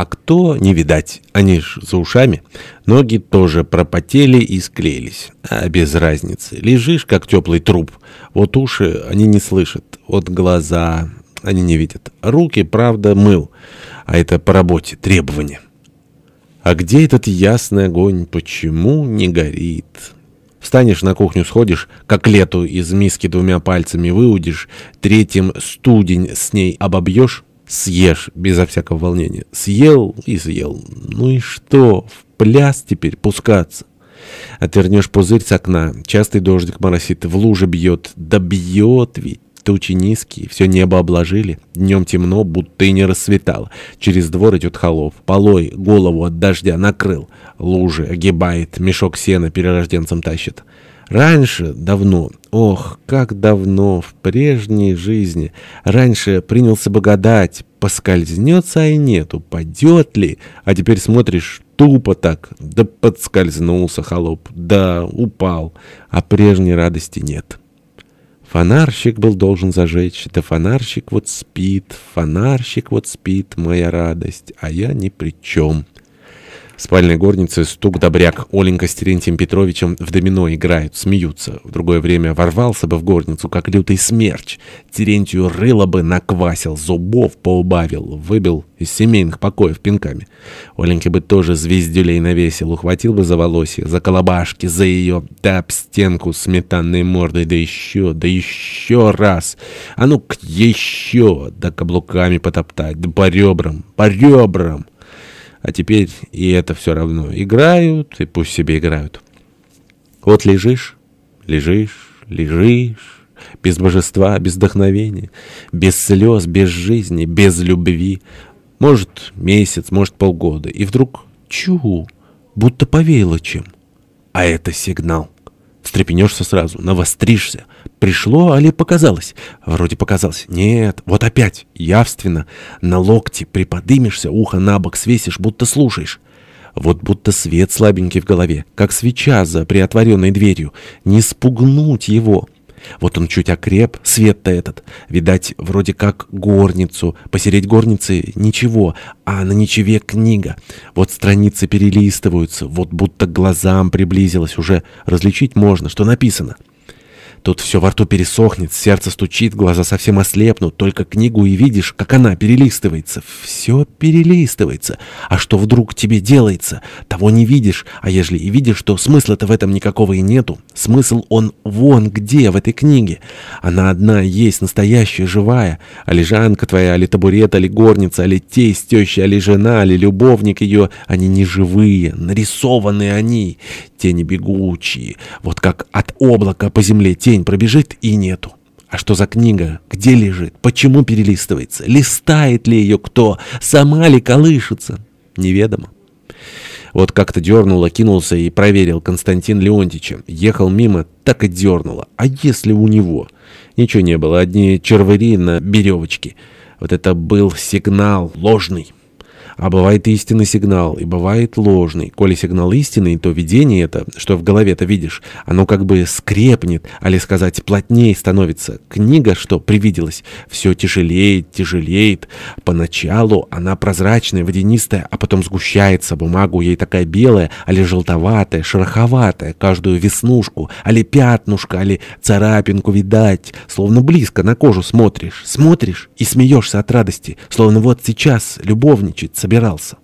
А кто, не видать, они ж за ушами. Ноги тоже пропотели и склеились. А без разницы. Лежишь, как теплый труп. Вот уши они не слышат. Вот глаза они не видят. Руки, правда, мыл. А это по работе, требования. А где этот ясный огонь? Почему не горит? Встанешь на кухню, сходишь, как лету из миски двумя пальцами выудишь, третьим студень с ней обобьешь, Съешь, безо всякого волнения. Съел и съел. Ну и что, в пляс теперь пускаться? Отвернешь пузырь с окна, частый дождик моросит, в луже бьет. Да бьет ведь. Тучи низкие, все небо обложили. Днем темно, будто и не рассветало. Через двор идет холов. Полой голову от дождя накрыл. Лужи огибает, мешок сена перерожденцем тащит. Раньше, давно, ох, как давно, в прежней жизни, раньше принялся бы гадать, поскользнется, а и нет, упадет ли, а теперь смотришь тупо так, да подскользнулся холоп, да упал, а прежней радости нет. Фонарщик был должен зажечь, да фонарщик вот спит, фонарщик вот спит, моя радость, а я ни при чем». Спальной горнице стук добряк. Оленька с Терентием Петровичем в домино играют, смеются. В другое время ворвался бы в горницу, как лютый смерч. Терентию рыло бы наквасил, зубов поубавил, выбил из семейных покоев пинками. Оленьке бы тоже звездюлей навесил, ухватил бы за волосье, за колобашки, за ее, да об стенку сметанной мордой, да еще, да еще раз. А ну-ка еще, да каблуками потоптать, да по ребрам, по ребрам. А теперь и это все равно. Играют, и пусть себе играют. Вот лежишь, лежишь, лежишь, без божества, без вдохновения, без слез, без жизни, без любви. Может, месяц, может, полгода. И вдруг чу, будто повеяло чем. А это сигнал. Встрепенешься сразу, навостришься. Пришло, али показалось? Вроде показалось. Нет, вот опять, явственно. На локте приподымешься, ухо на бок свесишь, будто слушаешь. Вот будто свет слабенький в голове, как свеча за приотворенной дверью. Не спугнуть его. Вот он чуть окреп, свет-то этот. Видать, вроде как горницу. Посереть горницы ничего, а на ничеве книга. Вот страницы перелистываются, вот будто глазам приблизилось. Уже различить можно, что написано. Тут все во рту пересохнет, сердце стучит, глаза совсем ослепнут. Только книгу и видишь, как она перелистывается. Все перелистывается. А что вдруг тебе делается? Того не видишь. А ежели и видишь, то смысла-то в этом никакого и нету. Смысл он вон где, в этой книге. Она одна есть, настоящая, живая. А лежанка твоя, али табурет, али горница, али тесть, теща, али жена, али любовник ее, они не живые, нарисованные они. Тени бегучие, вот как от облака по земле тень Тень пробежит и нету. А что за книга? Где лежит? Почему перелистывается? Листает ли ее кто? Сама ли колышется? Неведомо. Вот как-то дернуло, кинулся и проверил Константин Леонтьевича. Ехал мимо, так и дернуло. А если у него? Ничего не было, одни червыри на беревочке. Вот это был сигнал ложный. А бывает истинный сигнал, и бывает ложный. Коли сигнал истинный, то видение это, что в голове-то видишь, оно как бы скрепнет, али сказать, плотнее становится. Книга, что привиделась, все тяжелеет, тяжелеет. Поначалу она прозрачная, водянистая, а потом сгущается. Бумага у ей такая белая, али желтоватая, шероховатая, каждую веснушку, али пятнушка, али царапинку видать. Словно близко на кожу смотришь, смотришь и смеешься от радости, словно вот сейчас любовничать собирался.